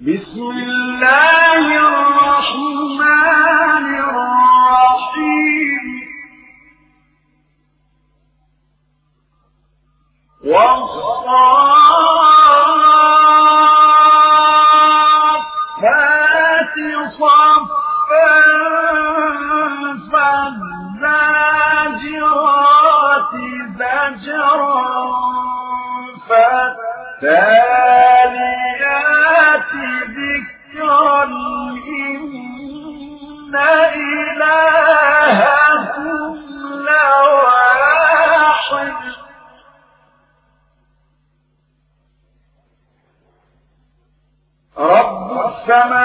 بسم الله الرحمن الرحيم. والصفات صفا فالزاجرات زجرا فتاجرا السماء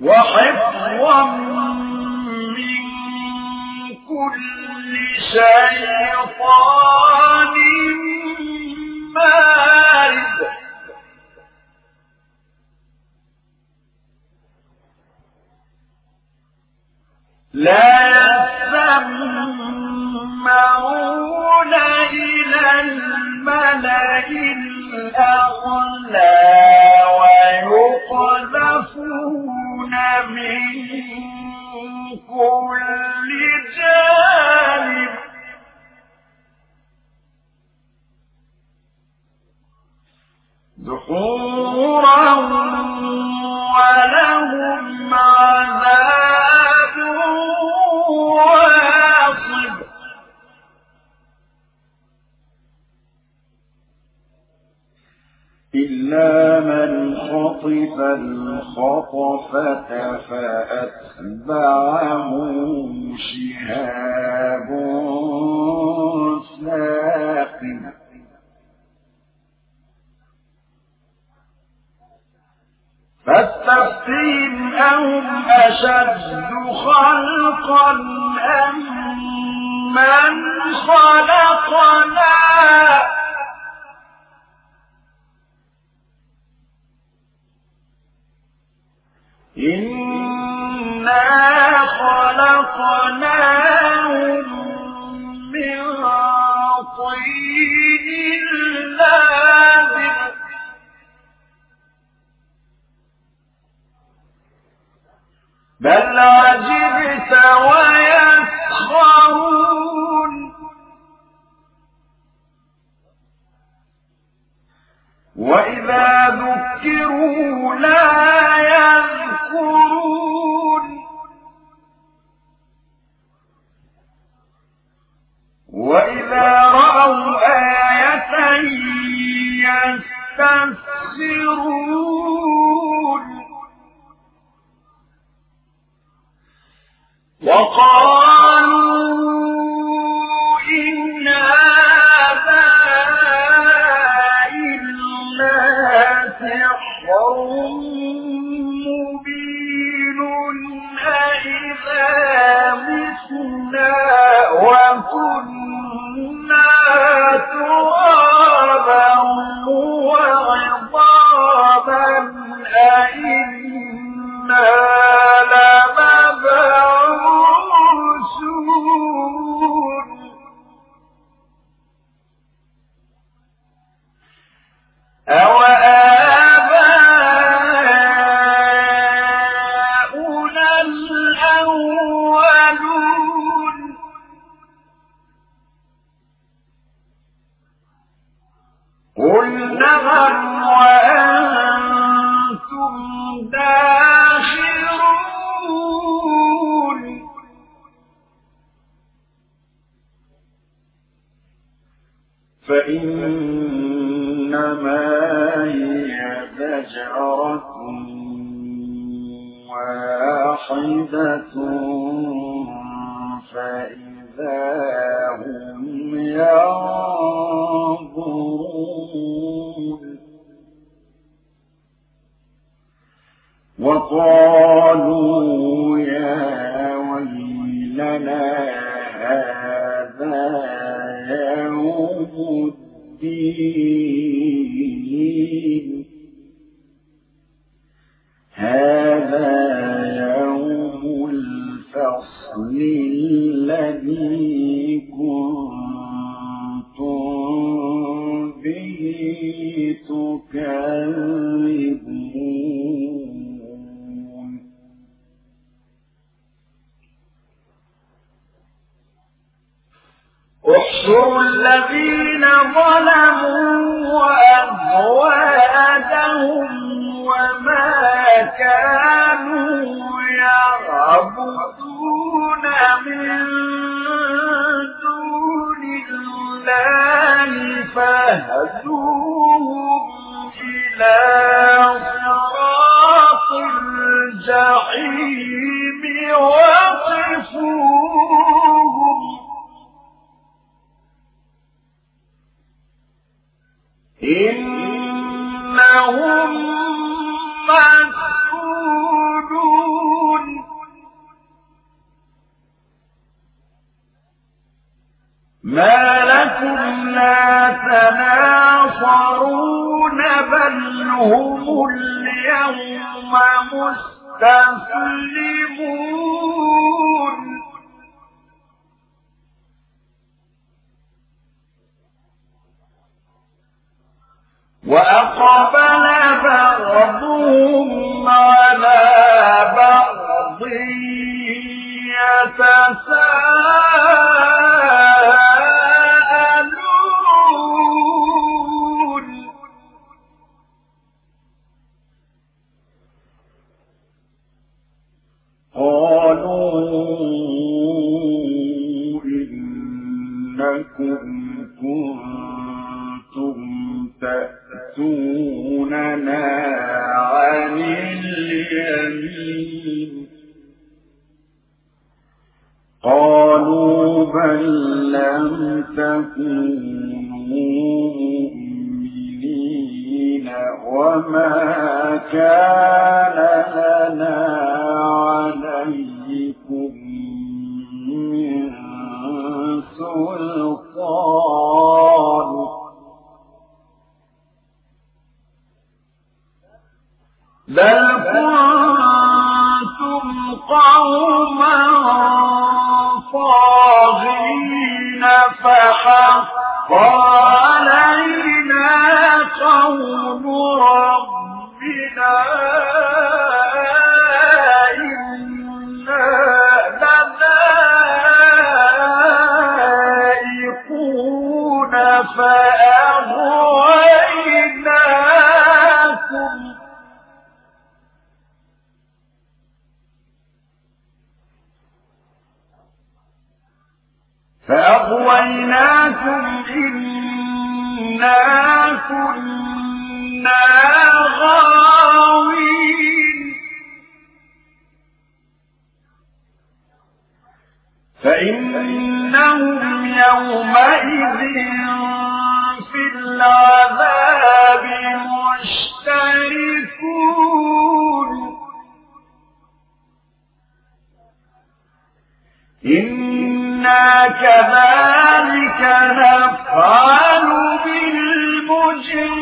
وحفظا من كل شيء. تكذبون احشروا الذين ظلموا وأزواجهم وما كانوا يعبدون من دون الله فاهدوهم إلى صراط الجحيم إنهم ما لكم لا تناصرون. بل هم اليوم مستسلمون وأقبل بعضهم على بعض يتساءلون فأغويناكم إنا كنا غاوين فإنهم يومئذ في العذاب مشتركون كذلك نفعل بالمجرمين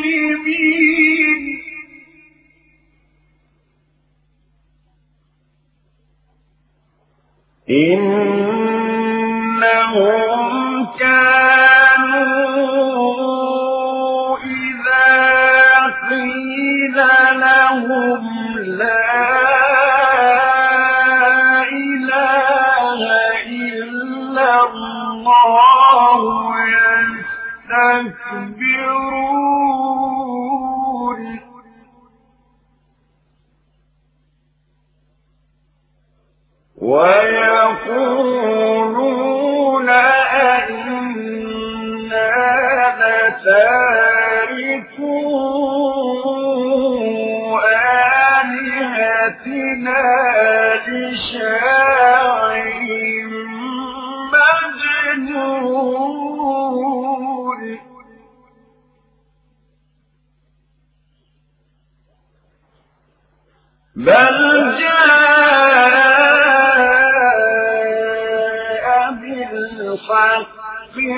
إنهم كانوا إذا قيل لهم لا ويقولون أئنا لتاركو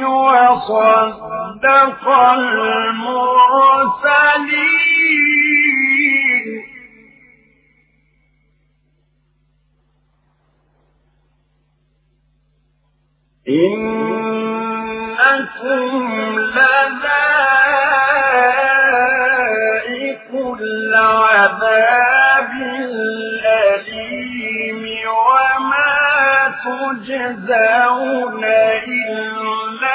وصدق المرسلين. إنكم لذائق العذاب الأليم وما تجزون إلا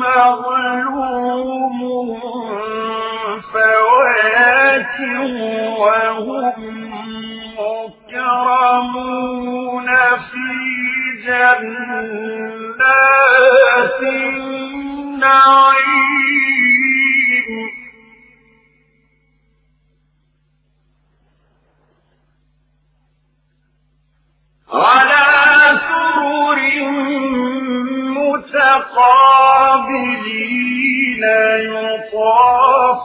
مغلوم فواكه وهم مكرمون في جنات النعيم. يطاف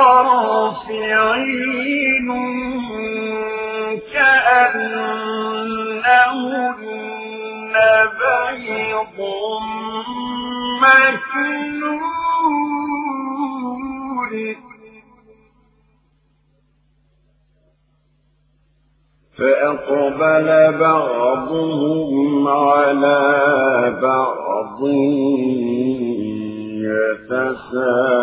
الطرف عين كأنهن بيض مكنون. فأقبل بعضهم على بعض يتساءلون.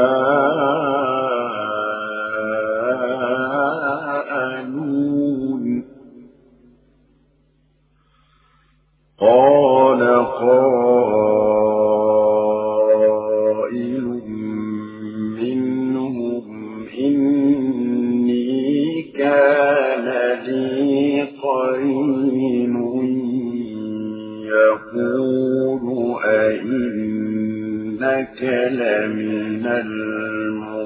قال قائل منهم إني كان لي قرين يقول أئنك لمن المصدقين.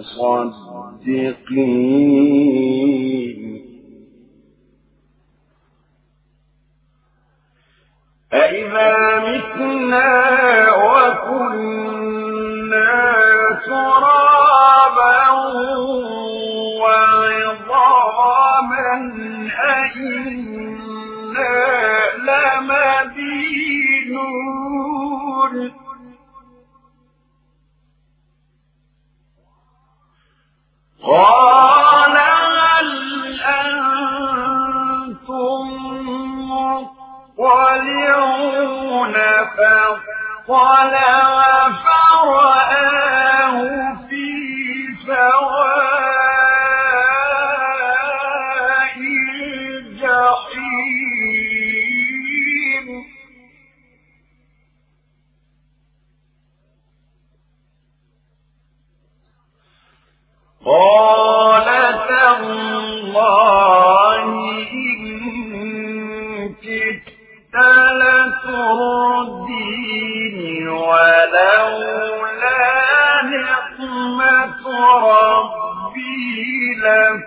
فاطلع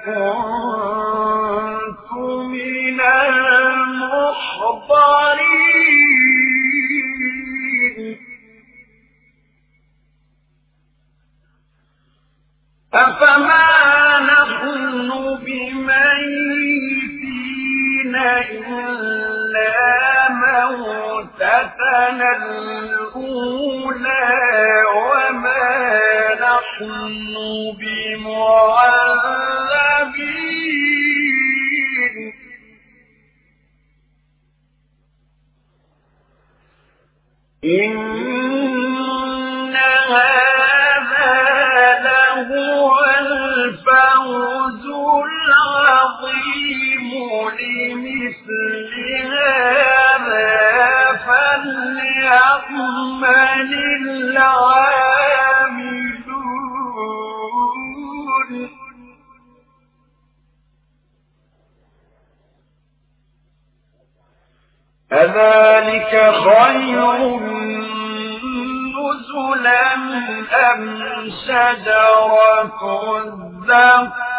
كنت من المحضرين. أفما نحن بميتين إلا موتتنا الأولى وما نحن بمعادين إن هذا لهو الفوز العظيم لمثل هذا فليعمل العاملون أذلك خير نزلا أم شجرة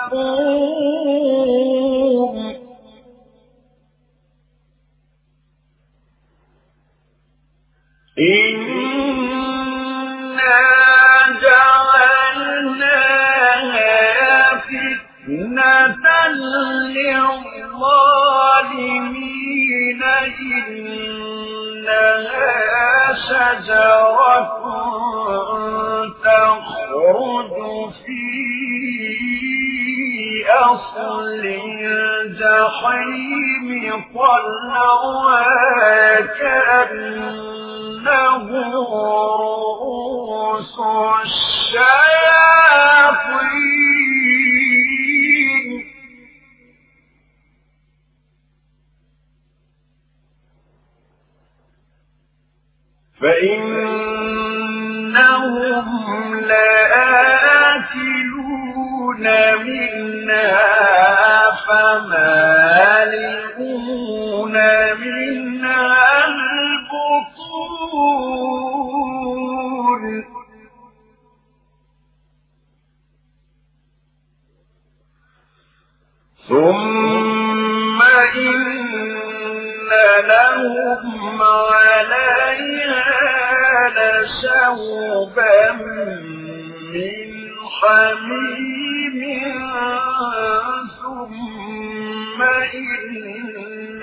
الزقوم؟ إنا جعلناها فتنة للظالمين إنها شجرة تخرج في أصل الجحيم طلعها كأنه رؤوس الشياطين. فإنهم لآكلون منها. لشوبا من حميم ثم إن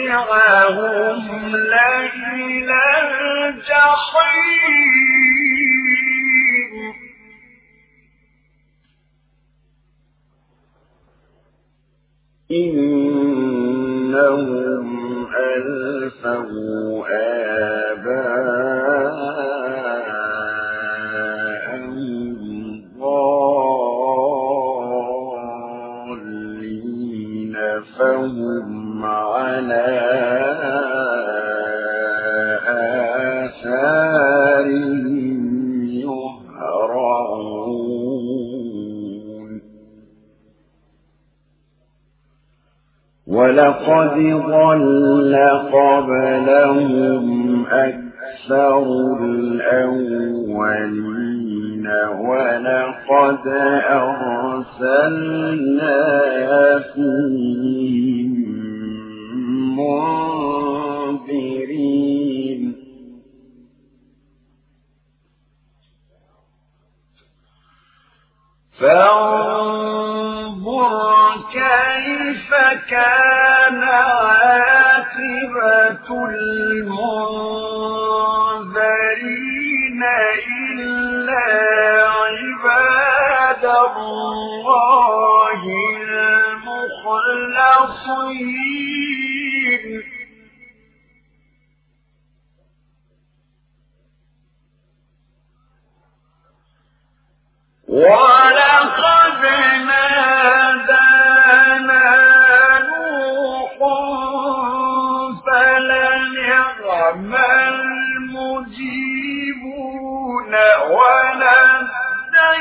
مرجعهم لإلى الجحيم إنهم ولقد ضل قبلهم أكثر الأولين ولقد أرسلنا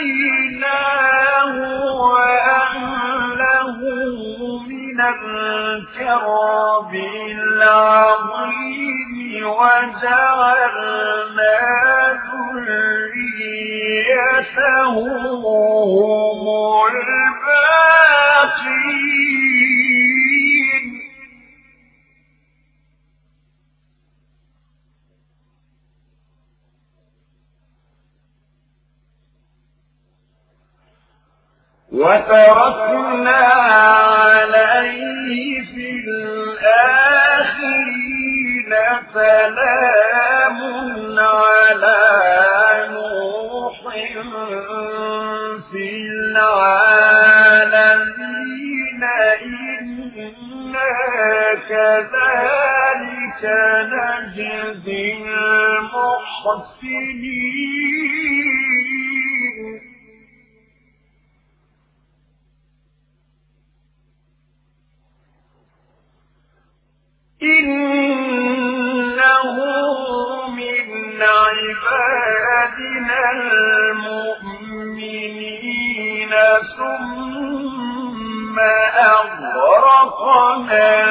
ونجيناه Amen.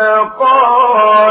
فقال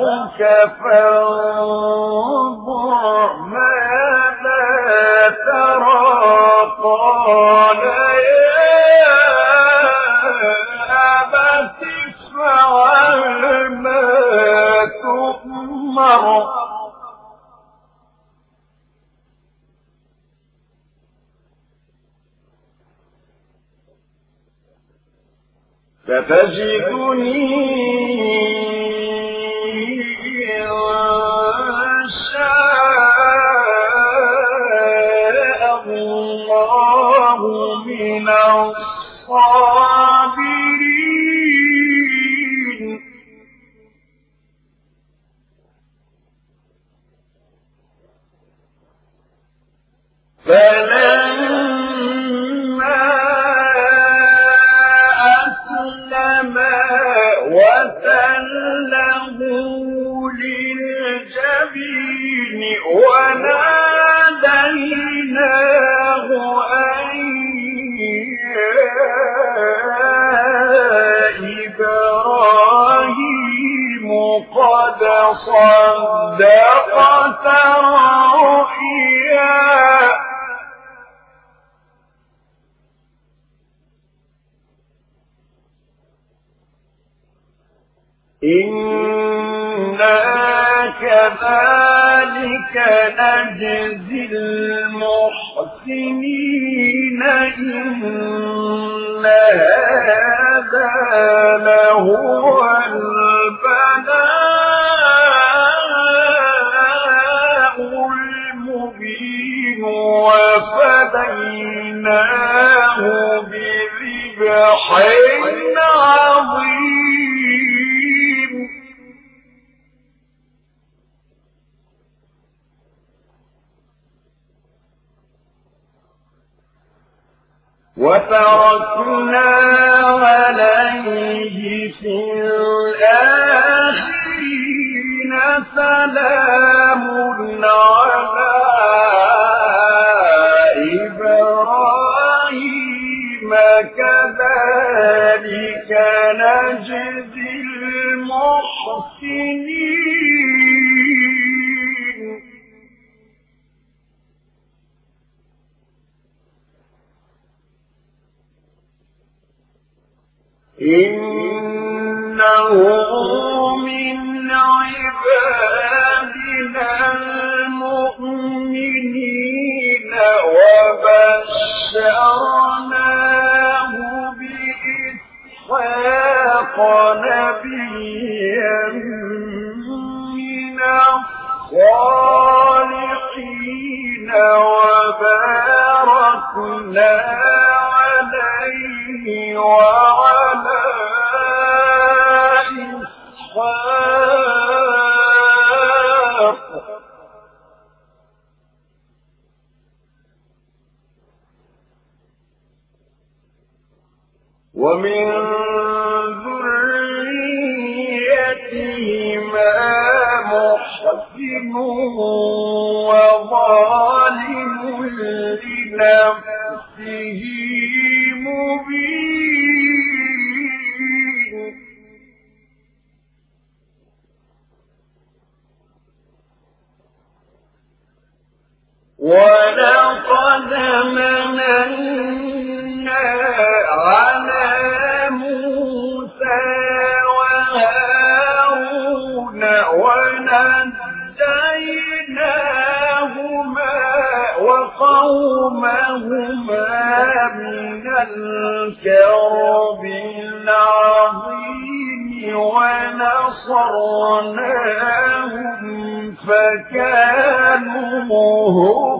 أذبحك فانظر ماذا ترى قال يا أبت افعل ما تؤمر ستجدني صدقت الرؤيا إنا كذلك نجزي المحسنين إن هذا لهو وفديناه بذبح عظيم وتركنا عليه في الآخرين سلام ولقد مننا على موسى وهارون ونجيناهما وقومهما من الكرب العظيم ونصرناهم فكانوا هم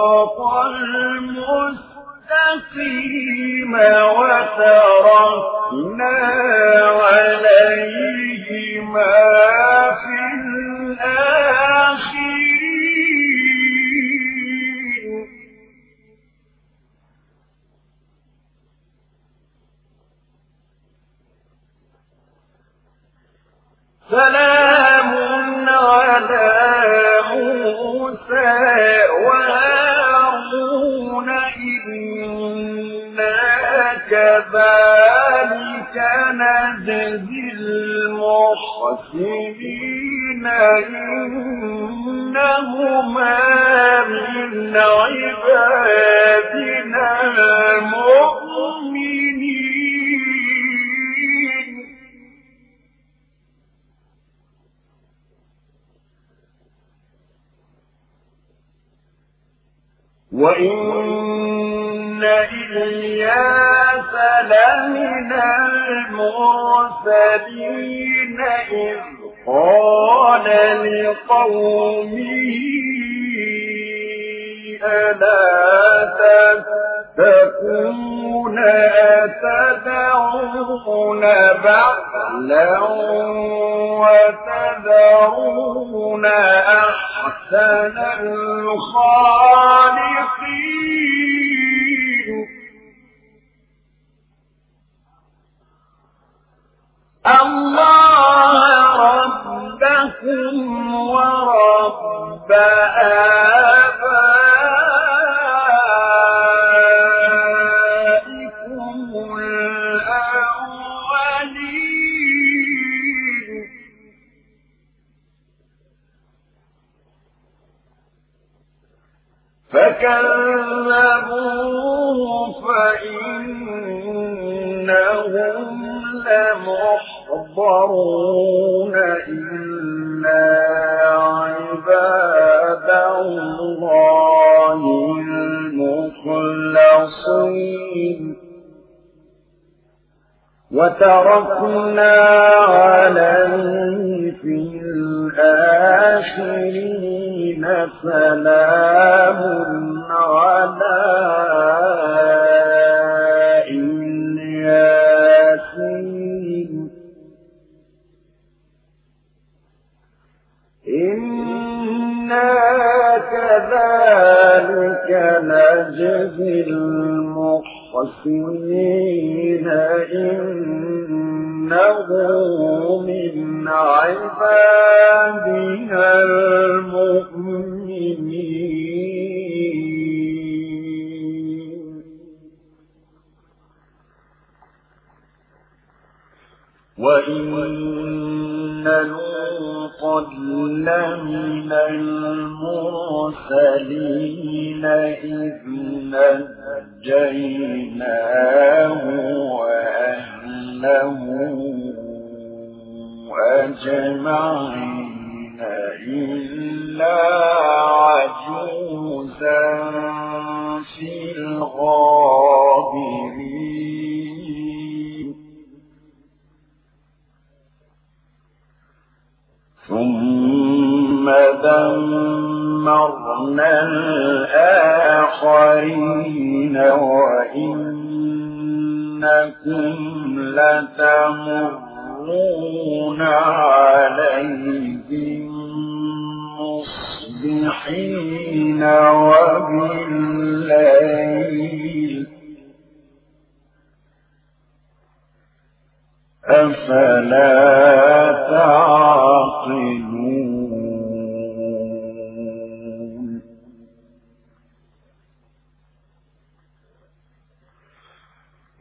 المستقيم وتركنا عليهما في الآخرين. سلام نجزي المحسنين إنهما من عبادنا المؤمنين. وإن إلياس لمن المرسلين إذ قال لقومه ألا تتقون أتدعون بعلا وتذرون أحسن الخالقين؟ الله ربكم ورب آبائكم وإن لوطا لمن المرسلين إذ نجيناه وأهله أجمعين إلا عجوزا في الغابرين ثم دمرنا الآخرين وإنكم لتمرون عليهم مصبحين وبالليل أفلا تعقلون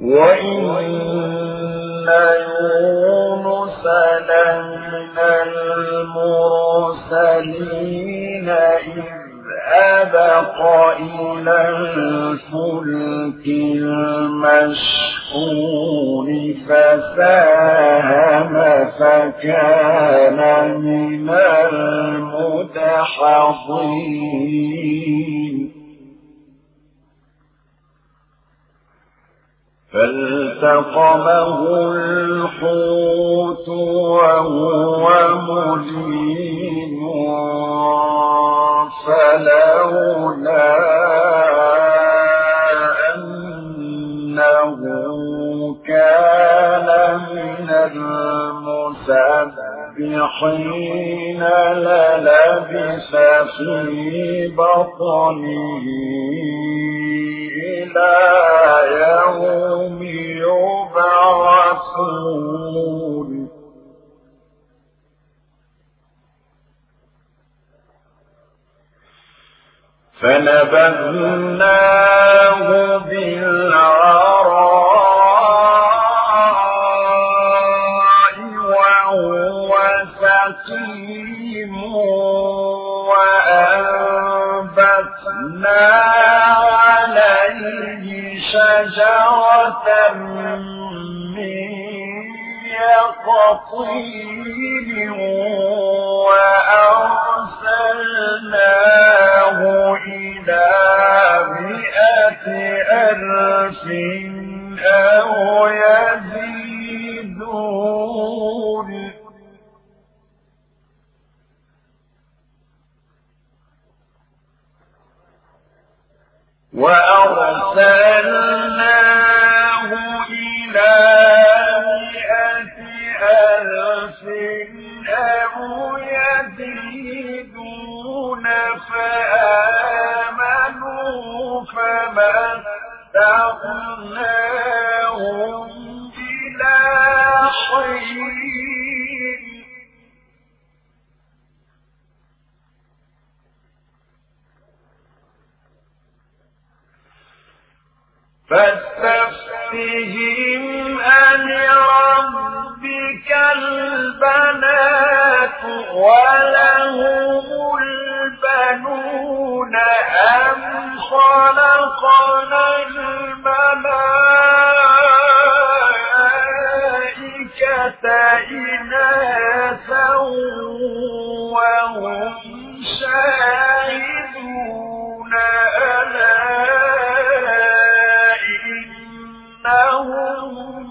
وإن يونس لمن المرسلين إذ أبق إلى الفلك المشحون فساهم فكان من المدحضين. فالتقمه الحوت وهو مليم فلولا المسبحين للبث في بطنه إلى يوم يبعثون. فنبذناه بالعراء سقيم وأنبتنا عليه شجرة من يقطين إنهم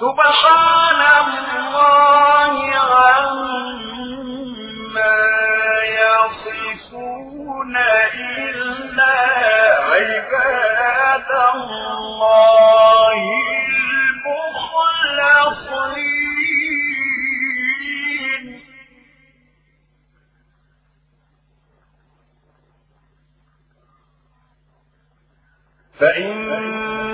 سبحان الله عما يصفون إلا عباد الله المخلصين. فإنكم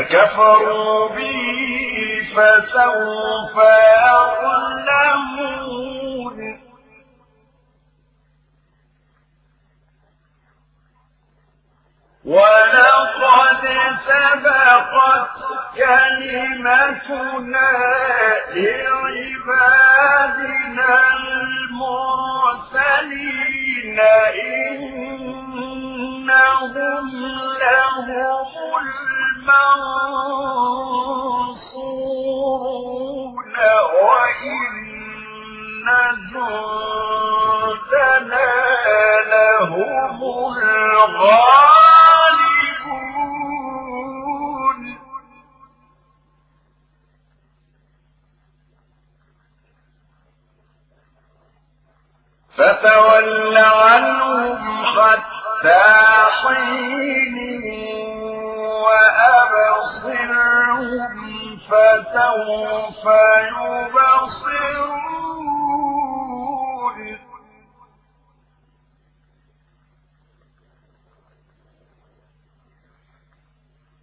فكفروا به فسوف يعلمون. ولقد سبقت كلمتنا لعبادنا المرسلين. إنهم لهم وإن لهم الغالبون. فتول عنهم حتى حين وأبصرهم فسوف يبصرون.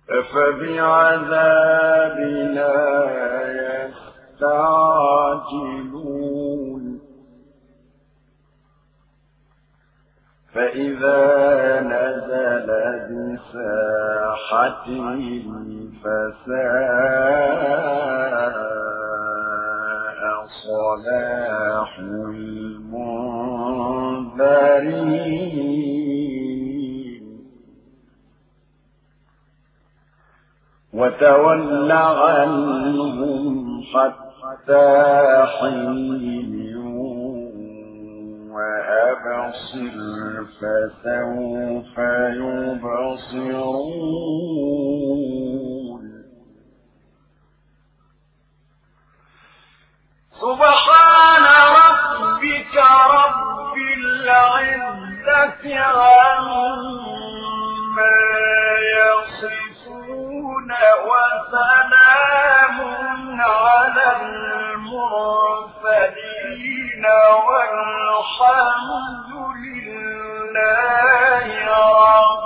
أفبعذابنا يستعجلون. فإذا نزل بسان صَيْحَةٍ فَسَاءَ صَلَاحُ الْمُنذَرِينَ وَتَوَلَّ عَنْهُمْ حَتَّىٰ حِينٍ تبصر فسوف يبصرون. سبحان ربك رب العزة عما يصفون وسلام على المرسلين. والحمد لله رب